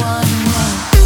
one, one.